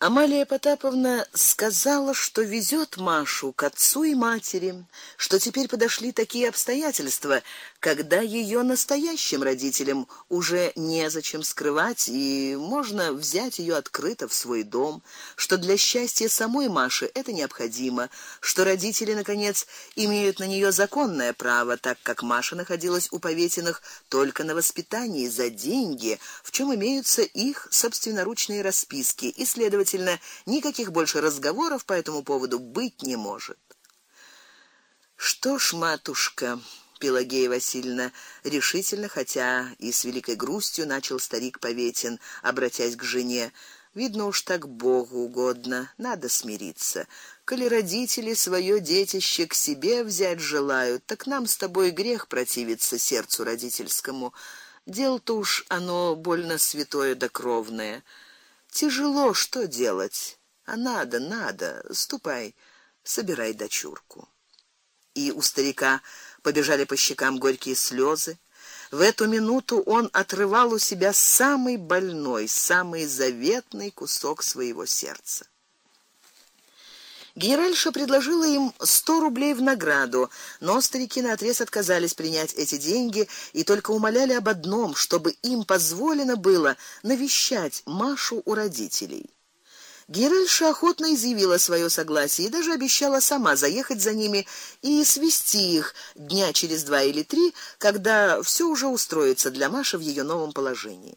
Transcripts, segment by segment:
Амалия Потаповна сказала, что везет Машу к отцу и матери, что теперь подошли такие обстоятельства, когда ее настоящим родителям уже незачем скрывать и можно взять ее открыто в свой дом, что для счастья самой Маши это необходимо, что родители наконец имеют на нее законное право, так как Маша находилась у Поветиных только на воспитании за деньги, в чем имеются их собственноручные расписки, и следовательно следовательно, никаких больше разговоров по этому поводу быть не может. Что ж, матушка, Пелагея Васильевна решительно, хотя и с великой грустью начал старик Поветин, обратясь к жене: Видно уж так Богу угодно, надо смириться. Коли родители свое детище к себе взять желают, так нам с тобой грех противиться сердцу родительскому. Дело-то уж оно больно святое да кровное. Тяжело, что делать? А надо, надо. Ступай, собирай дочурку. И у старика побежали по щекам горькие слезы. В эту минуту он отрывал у себя самый больной, самый заветный кусок своего сердца. Генеральша предложила им сто рублей в награду, но старики наотрез отказались принять эти деньги и только умоляли об одном, чтобы им позволено было навещать Машу у родителей. Генеральша охотно изъявила свое согласие и даже обещала сама заехать за ними и свести их дня через два или три, когда все уже устроится для Маши в ее новом положении.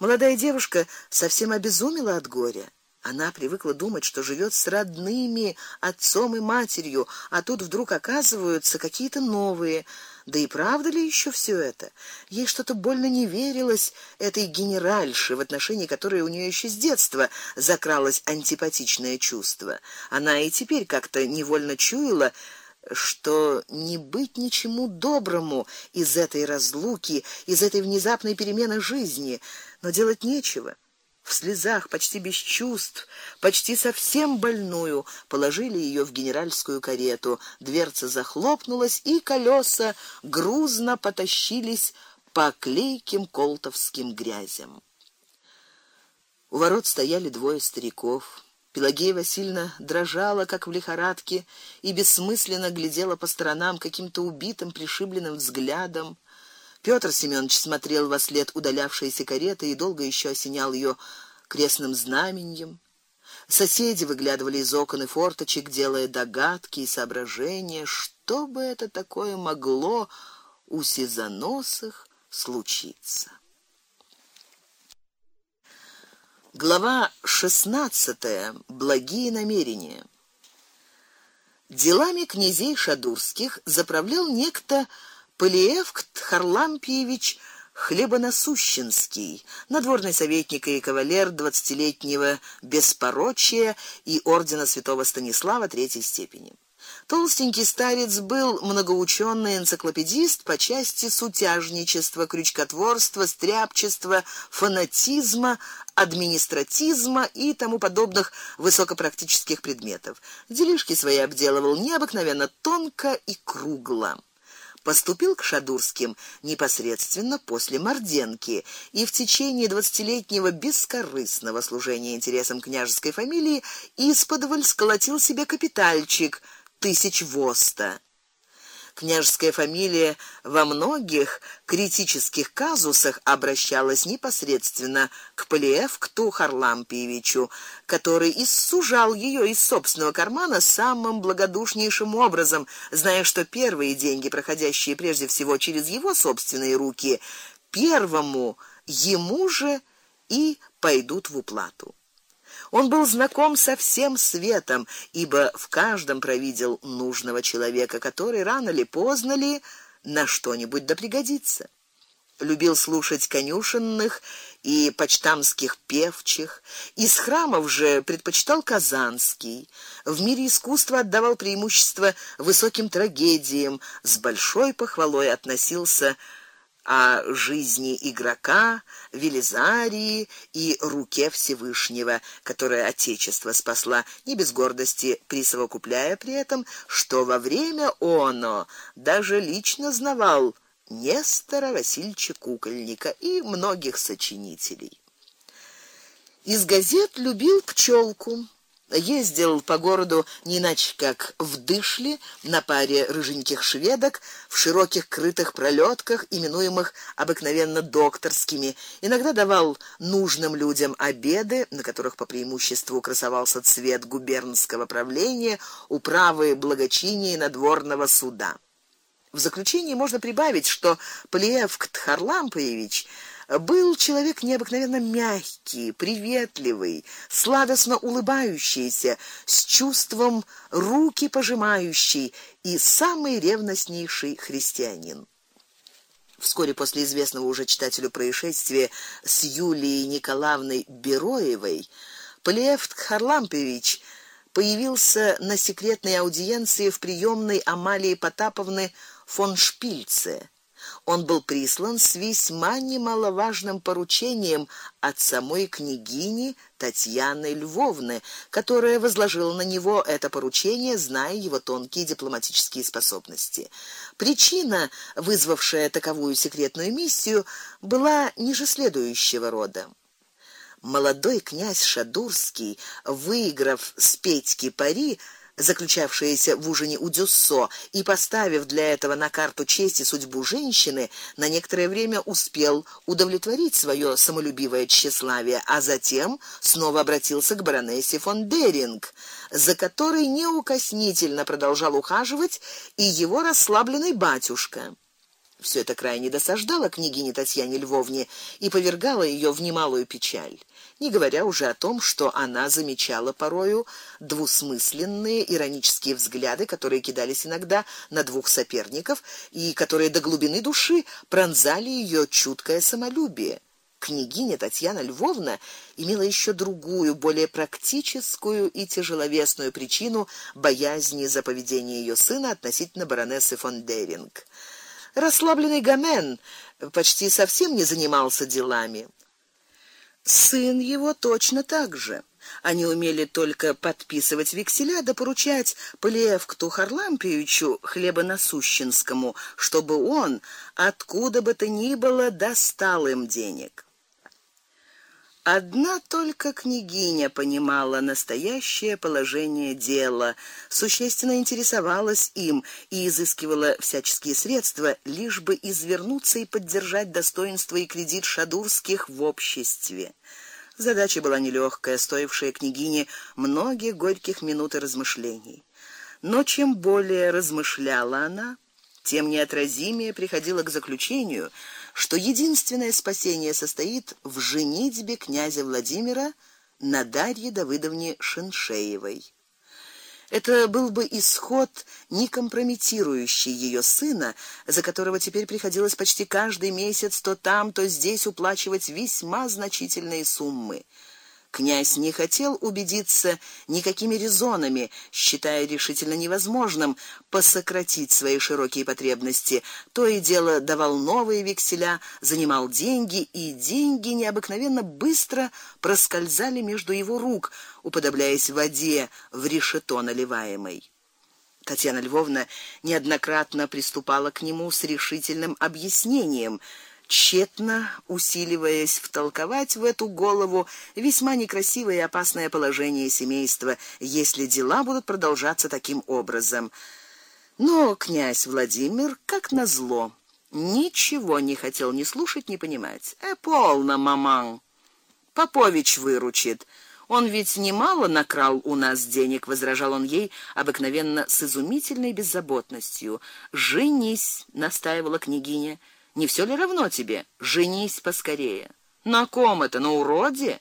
Молодая девушка совсем обезумела от горя. Она привыкла думать, что живет с родными, отцом и матерью, а тут вдруг оказываются какие-то новые. Да и правда ли еще все это? Ей что-то больно не верилось этой генеральше, в отношении которой у нее еще с детства закралось антипатичное чувство. Она и теперь как-то невольно чуяла, что не быть ничему доброму из этой разлуки, из этой внезапной перемены жизни, но делать нечего в слезах, почти без чувств, почти совсем больную, положили ее в генеральскую карету. Дверца захлопнулась, и колеса грузно потащились по клейким колтовским грязям. У ворот стояли двое стариков. Пелагея Васильевна дрожала, как в лихорадке, и бессмысленно глядела по сторонам каким-то убитым, пришибленным взглядом. Петр Семёнович смотрел во след удалявшейся кареты и долго еще осенял ее крестным знаменем. Соседи выглядывали из окон и форточек, делая догадки и соображения, что бы это такое могло у сизоносых случиться. Глава шестнадцатая. Благие намерения. Делами князей Шадурских заправлял некто Полиевкт Харлампиевич Хлебонасущенский, надворный советник и кавалер двадцатилетнего беспорочия и ордена Святого Станислава третьей степени. Толстенький старец был многоучённый энциклопедист по части сутяжничества, крючкотворства, стряпчества, фанатизма, администратизма и тому подобных высокопрактических предметов. Делишки свои обделывал необыкновенно тонко и кругло поступил к Шадурским непосредственно после Морденки и в течение двадцатилетнего бескорыстного служения интересам княжеской фамилии исподволь сколотил себе капитальчик тысяч воста княжеская фамилия во многих критических казусах обращалась непосредственно к Полиевкту Харлампиевичу, который иссужал ее из собственного кармана самым благодушнейшим образом, зная, что первые деньги, проходящие прежде всего через его собственные руки, первому ему же и пойдут в уплату. Он был знаком со всем светом, ибо в каждом провидел нужного человека, который рано ли поздно ли на что-нибудь да пригодится. Любил слушать конюшенных и почтамских певчих, из храмов же предпочитал казанский. В мире искусства отдавал преимущество высоким трагедиям, с большой похвалой относился о жизни игрока, Велизарии и руке Всевышнего, которая отечество спасла, не без гордости присовокупляя при этом, что во время оно даже лично знавал Нестора Васильевича Кукольника и многих сочинителей. Из газет любил пчелку ездил по городу не иначе как в дышле на паре рыженьких шведок в широких крытых пролетках, именуемых обыкновенно докторскими. Иногда давал нужным людям обеды, на которых по преимуществу красовался цвет губернского правления, управы благочиния и надворного суда. В заключение можно прибавить, что Плеевк Харлампович был человек необыкновенно мягкий, приветливый, сладостно улыбающийся, с чувством руки пожимающий и самый ревностнейший христианин. Вскоре после известного уже читателю происшествия с Юлией Николаевной Бероевой Полиев Харлампович появился на секретной аудиенции в приёмной Амалии Потаповны фон Шпильце он был прислан с весьма немаловажным поручением от самой княгини Татьяны Львовны, которая возложила на него это поручение, зная его тонкие дипломатические способности. Причина, вызвавшая таковую секретную миссию, была ниже следующего рода. Молодой князь Шадурский, выиграв с Петьки пари, заключавшееся в ужине у Дюссо, и поставив для этого на карту честь и судьбу женщины, на некоторое время успел удовлетворить свое самолюбивое тщеславие, а затем снова обратился к баронессе фон Деринг, за которой неукоснительно продолжал ухаживать и его расслабленный батюшка. Все это крайне досаждало княгине Татьяне Львовне и повергало ее в немалую печаль не говоря уже о том, что она замечала порою двусмысленные иронические взгляды, которые кидались иногда на двух соперников и которые до глубины души пронзали ее чуткое самолюбие. Княгиня Татьяна Львовна имела еще другую, более практическую и тяжеловесную причину боязни за поведение ее сына относительно баронессы фон Деринг. Расслабленный Гамен почти совсем не занимался делами. Сын его точно так же. Они умели только подписывать векселя да поручать Полиевкту Харлампиевичу хлебоносущенскому, чтобы он откуда бы то ни было достал им денег. Одна только княгиня понимала настоящее положение дела, существенно интересовалась им и изыскивала всяческие средства, лишь бы извернуться и поддержать достоинство и кредит шадурских в обществе. Задача была нелегкая, стоившая княгине многих горьких минут и размышлений. Но чем более размышляла она, тем неотразимее приходила к заключению, что единственное спасение состоит в женитьбе князя Владимира на Дарье Давыдовне Шиншеевой. Это был бы исход, не компрометирующий ее сына, за которого теперь приходилось почти каждый месяц то там, то здесь уплачивать весьма значительные суммы. Князь не хотел убедиться никакими резонами, считая решительно невозможным посократить свои широкие потребности. То и дело давал новые векселя, занимал деньги, и деньги необыкновенно быстро проскользали между его рук, уподобляясь воде в решето наливаемой. Татьяна Львовна неоднократно приступала к нему с решительным объяснением тщетно усиливаясь втолковать в эту голову весьма некрасивое и опасное положение семейства, если дела будут продолжаться таким образом. Но князь Владимир, как назло, ничего не хотел ни слушать, ни понимать. Э, полно, маман. Попович выручит. Он ведь немало накрал у нас денег, возражал он ей обыкновенно с изумительной беззаботностью. Женись, настаивала княгиня. Не все ли равно тебе? Женись поскорее. На ком это? На уроде?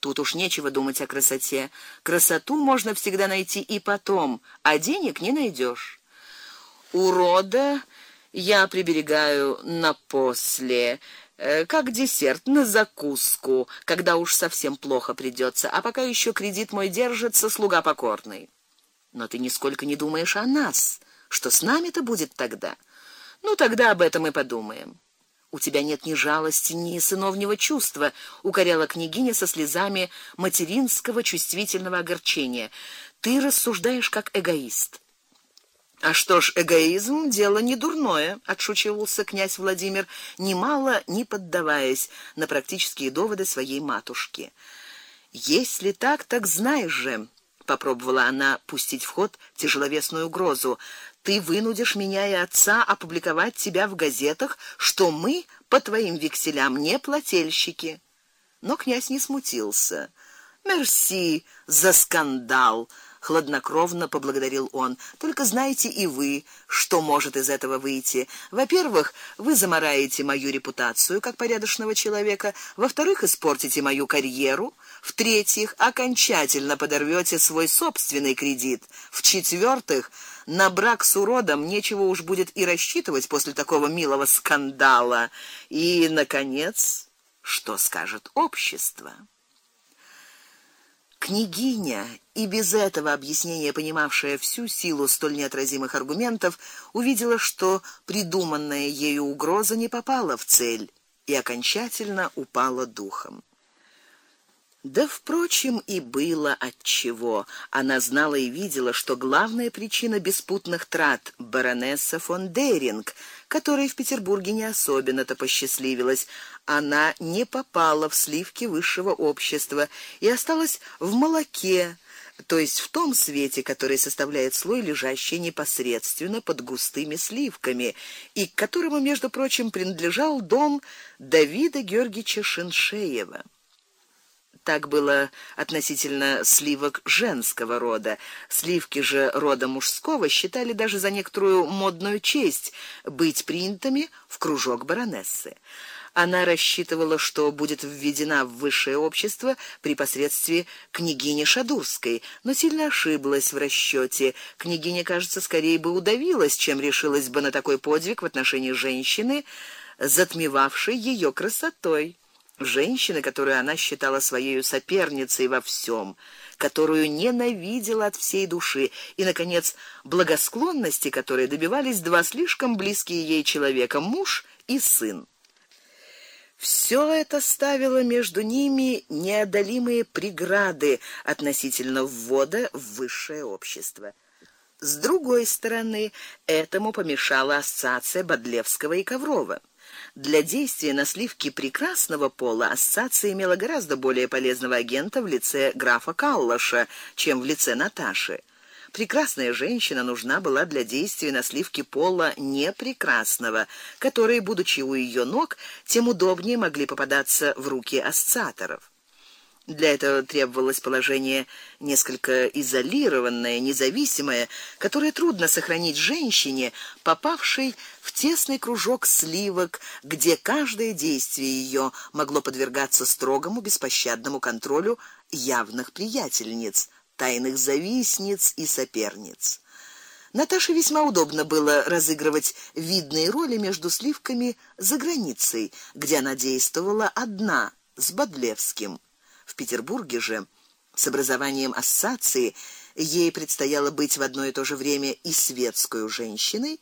Тут уж нечего думать о красоте. Красоту можно всегда найти и потом, а денег не найдешь. Урода я приберегаю на после, э, как десерт на закуску, когда уж совсем плохо придется, а пока еще кредит мой держится, слуга покорный. Но ты нисколько не думаешь о нас, что с нами-то будет тогда? Ну тогда об этом и подумаем. У тебя нет ни жалости, ни сыновнего чувства, укоряла княгиня со слезами материнского чувствительного огорчения. Ты рассуждаешь как эгоист. А что ж, эгоизм дело не дурное, отшучивался князь Владимир, немало не поддаваясь на практические доводы своей матушки. Если так, так знаешь же, попробовала она пустить в ход тяжеловесную угрозу. Ты вынудишь меня и отца опубликовать тебя в газетах, что мы по твоим векселям не плательщики. Но князь не смутился. Мерси за скандал, хладнокровно поблагодарил он. Только знаете и вы, что может из этого выйти. Во-первых, вы замараете мою репутацию как порядочного человека, во-вторых, испортите мою карьеру, в-третьих, окончательно подорвёте свой собственный кредит, в-четвёртых, на брак с уродом нечего уж будет и рассчитывать после такого милого скандала. И наконец, что скажет общество? Княгиня, и без этого объяснения понимавшая всю силу столь неотразимых аргументов, увидела, что придуманная ею угроза не попала в цель и окончательно упала духом. Да впрочем и было от чего. Она знала и видела, что главная причина беспутных трат баронесса фон Деринг, которой в Петербурге не особенно-то посчастливилось, она не попала в сливки высшего общества и осталась в молоке, то есть в том свете, который составляет слой, лежащий непосредственно под густыми сливками, и к которому, между прочим, принадлежал дом Давида Георгиевича Шиншеева. Так было относительно сливок женского рода. Сливки же рода мужского считали даже за некоторую модную честь быть принятыми в кружок баронессы. Она рассчитывала, что будет введена в высшее общество при посредстве княгини Шадурской, но сильно ошиблась в расчёте. Княгиня, кажется, скорее бы удавилась, чем решилась бы на такой подвиг в отношении женщины, затмевавшей её красотой женщины, которую она считала своей соперницей во всем, которую ненавидела от всей души, и наконец, благосклонности, которой добивались два слишком близкие ей человека, муж и сын. Все это ставило между ними неодолимые преграды относительно ввода в высшее общество. С другой стороны, этому помешала ассоциация Бодлевского и Коврова. Для действия на сливки прекрасного пола ассоциация имела гораздо более полезного агента в лице графа Каллаша, чем в лице Наташи. Прекрасная женщина нужна была для действия на сливки пола непрекрасного, которые, будучи у её ног, тем удобнее могли попадаться в руки ассоциаторов. Для этого требовалось положение несколько изолированное, независимое, которое трудно сохранить женщине, попавшей в тесный кружок сливок, где каждое действие её могло подвергаться строгому беспощадному контролю явных приятельниц тайных завистниц и соперниц. Наташе весьма удобно было разыгрывать видные роли между сливками за границей, где она действовала одна с Бодлевским. В Петербурге же с образованием ассоциации ей предстояло быть в одно и то же время и светской женщиной,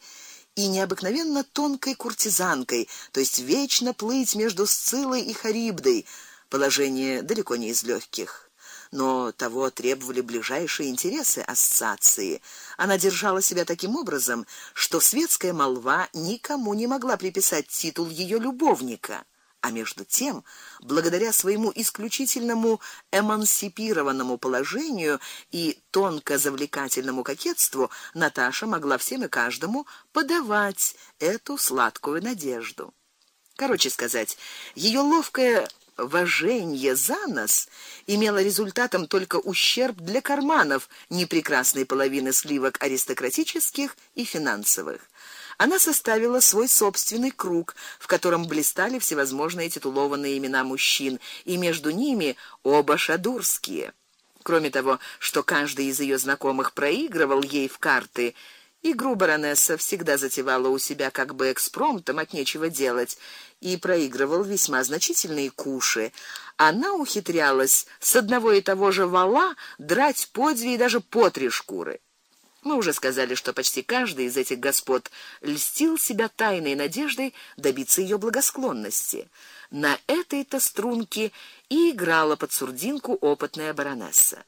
и необыкновенно тонкой куртизанкой, то есть вечно плыть между Сциллой и Харибдой, положение далеко не из легких но того требовали ближайшие интересы ассоциации. Она держала себя таким образом, что светская молва никому не могла приписать титул её любовника. А между тем, благодаря своему исключительному эмансипированному положению и тонко завлекательному кокетству, Наташа могла всем и каждому подавать эту сладкую надежду. Короче сказать, её ловкая воженье за нос имело результатом только ущерб для карманов непрекрасной половины сливок аристократических и финансовых. Она составила свой собственный круг, в котором блистали всевозможные титулованные имена мужчин, и между ними оба шадурские. Кроме того, что каждый из её знакомых проигрывал ей в карты, Игру баронесса всегда затевала у себя как бы экспромтом от нечего делать и проигрывал весьма значительные куши. Она ухитрялась с одного и того же вала драть по две и даже по три шкуры. Мы уже сказали, что почти каждый из этих господ льстил себя тайной надеждой добиться её благосклонности. На этой-то струнке и играла под сурдинку опытная баронесса.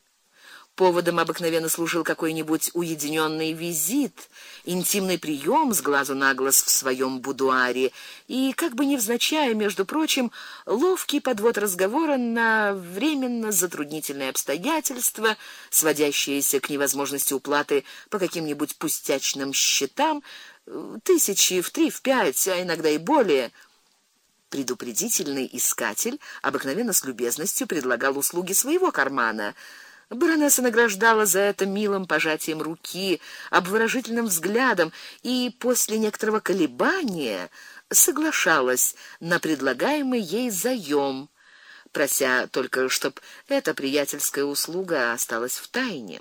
Поводом обыкновенно служил какой-нибудь уединенный визит, интимный прием с глазу на глаз в своем будуаре и как бы невзначай, между прочим, ловкий подвод разговора на временно затруднительные обстоятельства, сводящиеся к невозможности уплаты по каким-нибудь пустячным счетам, тысячи в три, в пять, а иногда и более. Предупредительный искатель обыкновенно с любезностью предлагал услуги своего кармана. Баронесса награждала за это милым пожатием руки, обворожительным взглядом и после некоторого колебания соглашалась на предлагаемый ей заём, прося только, чтоб эта приятельская услуга осталась в тайне.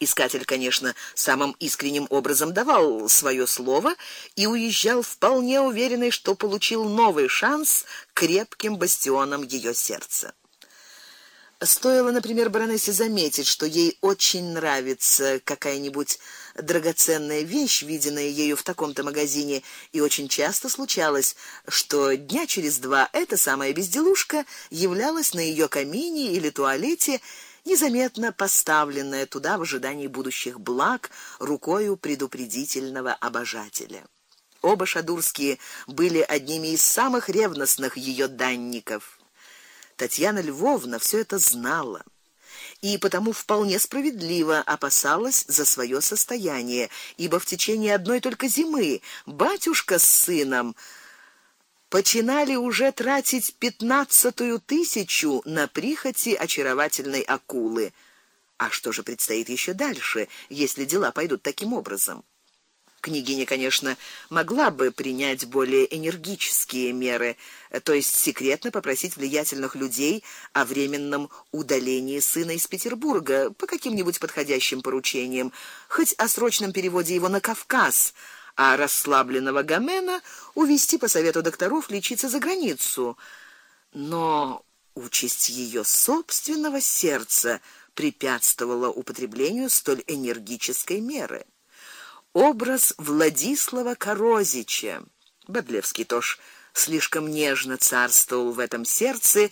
Искатель, конечно, самым искренним образом давал свое слово и уезжал вполне уверенный, что получил новый шанс крепким бастионом ее сердца. Стоило, например, баронессе заметить, что ей очень нравится какая-нибудь драгоценная вещь, виденная ею в таком-то магазине, и очень часто случалось, что дня через два эта самая безделушка являлась на ее камине или туалете, незаметно поставленная туда в ожидании будущих благ рукою предупредительного обожателя. Оба шадурские были одними из самых ревностных ее данников. Татьяна Львовна все это знала и потому вполне справедливо опасалась за свое состояние, ибо в течение одной только зимы батюшка с сыном починали уже тратить пятнадцатую тысячу на прихоти очаровательной акулы. А что же предстоит еще дальше, если дела пойдут таким образом? Княгиня, конечно, могла бы принять более энергические меры, то есть секретно попросить влиятельных людей о временном удалении сына из Петербурга по каким-нибудь подходящим поручениям, хоть о срочном переводе его на Кавказ, а расслабленного Гамена увезти по совету докторов лечиться за границу. Но участь ее собственного сердца препятствовала употреблению столь энергической меры образ Владислава Корозича. Бодлевский тоже слишком нежно царствовал в этом сердце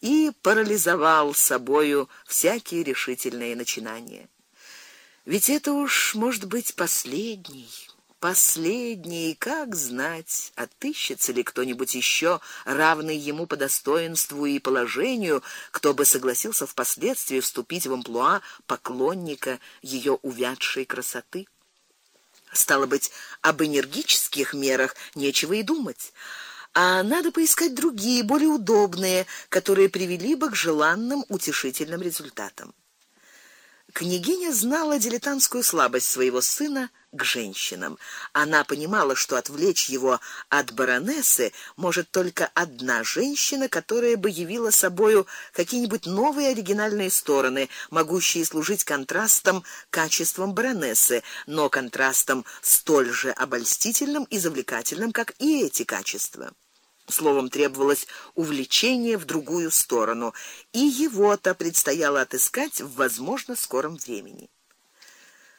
и парализовал собою всякие решительные начинания. Ведь это уж может быть последний, последний, как знать, отыщется ли кто-нибудь еще равный ему по достоинству и положению, кто бы согласился впоследствии вступить в амплуа поклонника ее увядшей красоты. Стало быть, об энергических мерах нечего и думать. А надо поискать другие, более удобные, которые привели бы к желанным утешительным результатам. Княгиня знала дилетантскую слабость своего сына к женщинам. Она понимала, что отвлечь его от баронессы может только одна женщина, которая бы явила собою какие-нибудь новые оригинальные стороны, могущие служить контрастом качествам баронессы, но контрастом столь же обольстительным и завлекательным, как и эти качества. Словом, требовалось увлечение в другую сторону, и его-то предстояло отыскать в возможно скором времени.